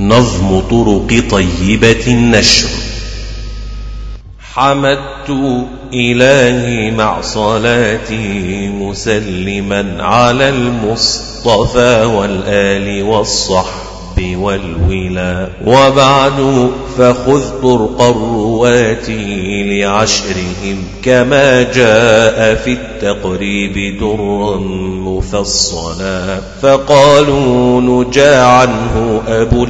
نظم طرق طيبة النشر. حمدت إلهي مع صلاتي مسلما على المصطفى والآل والصحب والولا. وبعد فخذ طرق الرواة لعشرهم كما جاء في التقريب درا مفصلا. فقالوا نجا عنه أبو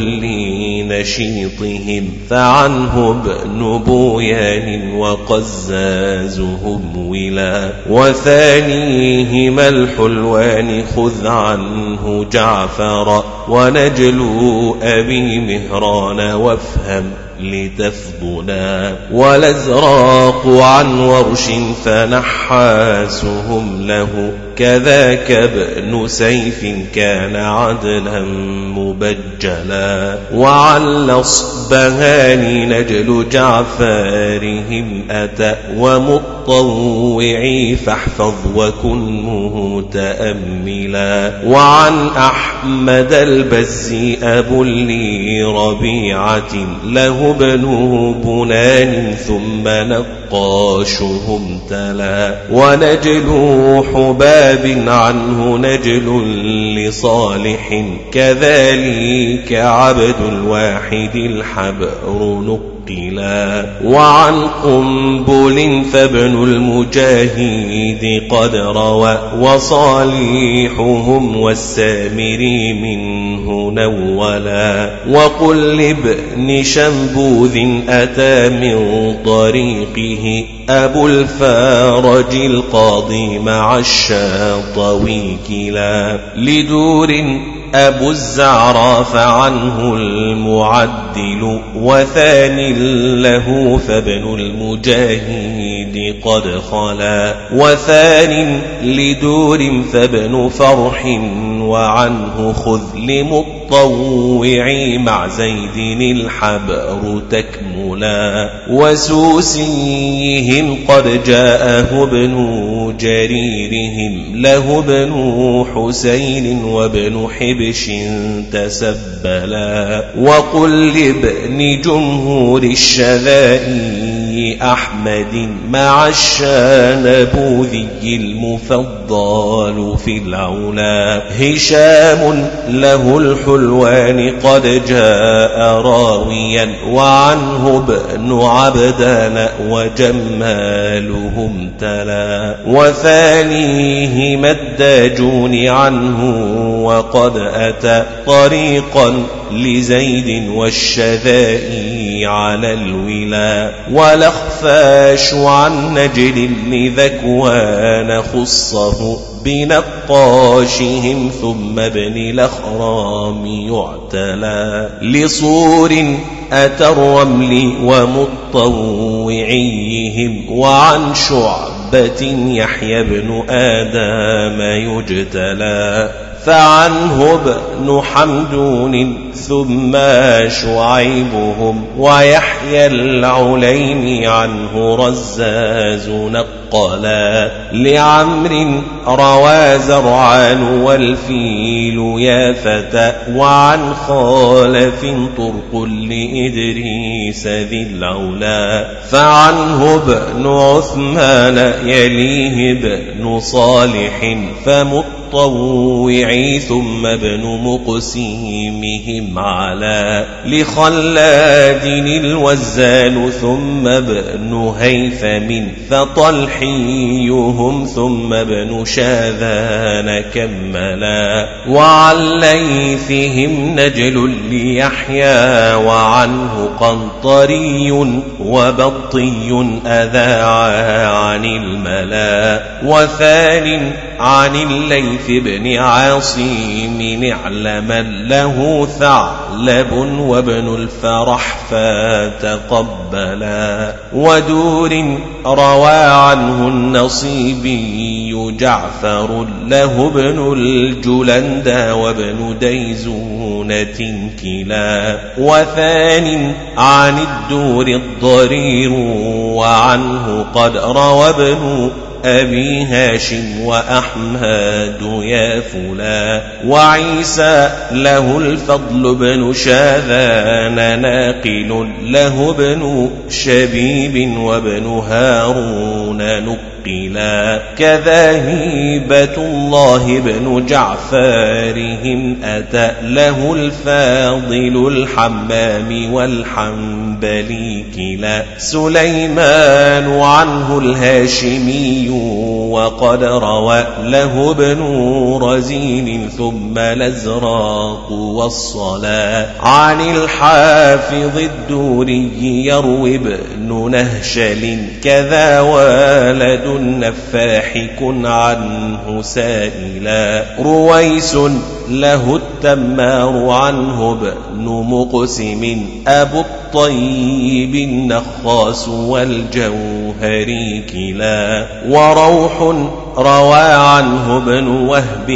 نشيطهم فعنه ابن بويان وقزازهم ولا. وثانيهما الحلوان خذ عنه جعفر ونجلو أبي مهران وافهم. لتفضنا والازراق عن ورش فنحاسهم له كذاك ابن سيف كان عدلا مبجلا وعلى اصبهان نجل جعفارهم أتى ومطوعي فاحفظ وكن متأملا وعن أحمد البزي أبو لي ربيعة له ابن بنان ثم نقاشهم تلا ونجل حباب عنه نجل لصالح كذلك عبد الواحد الحبر نقل قيلا وعن قنبل فابن المجاهد قد روى وصالحهم والسامري منه نولا. وقل لابن شنبوذ أتى من طريقه أبو الفارج القاضي مع الشاطوي كلا. لدور أبو الزعرى فعنه المعدل وثاني له فابن المجاهد قد خلا وثان لدور فابن فرح وعنه خذ لمطوعي مع زيد الحبر تكملا وسوسيهم قد جاءه ابن جريرهم له ابن حسين وابن حبش تسبلا وقل لابن جمهور الشذائي أحمد مع الشانبوذي المفضل في العلا. هشام له الحلوان قد جاء راويا وعنه ابن عبدان وجمالهم تلا. وثانيهما الداجون عنه وقد أتى طريقا لزيد والشذائي على الولا والأخفاش عن نجل لذكوان خصه بنقاشهم ثم ابن الأخرام يعتلى لصور أتى الرمل ومطوعيهم وعن شعبة يحيى بن آدم يجتلى فعنه ابن حمدون ثم شعيبهم ويحيى العلين عنه رزاز نقلا لعمر روى زرعان والفيل يا فتى وعن خالف طرق لإدريس ذي العلا فعنه ابن عثمان يليه ابن صالح فمط ثم ابن مقسيمهم على لخلاد الوزان ثم ابن هيثم فطلحيهم ثم ابن شاذان كملا وعن ليثهم نجل ليحيى وعنه قنطري وبطي أذاعا عن الملا وثان عن الليث بن عاصم نعلما له ثعلب وابن الفرح فتقبلا. ودور روى عنه النصيبي جعفر له ابن الجلندى وابن ديزونة كلا. وثان عن الدور الضرير وعنه قد روى ابن أبي هاشم وأحمد يا فلا وعيسى له الفضل بن شاذان ناقل له ابن شبيب وابن هارون نقلا كذا هيبة الله بن جعفارهم أتى له الفاضل الحمام والحنبلي كلا سليمان عنه الهاشمي وقد روى له ابن رزين ثم الأزراق والصلاة عن الحافظ الدوري يروي ابن نهشل كذا والد النفاح كن عنه سائلا. رويس له التمار عنه ابن مقسم. أبو الطيب النخاس والجوهري كلا وروح روى عنه ابن وهب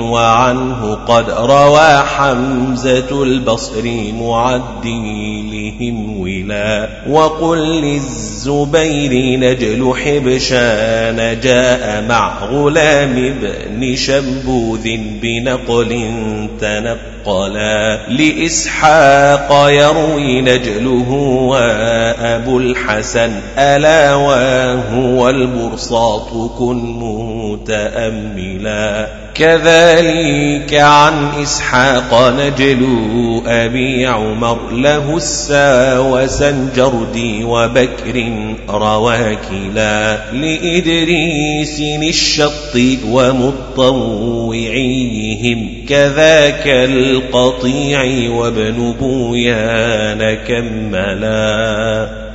وعنه قد روى حمزة البصري معدلهم ولا وقل للزبير نجل حبشان جاء مع غلام ابن شنبوذ بنقل تنقلا لإسحاق يروي نجله وأبو الحسن ألا وهو البرصاط كن متأملا. كذلك عن إسحاق نجل أبي عمر له السا وسنجردي وبكر رواكلا. لإدريس الشط ومطوعيهم كذاك القطيع وابن بويان كملا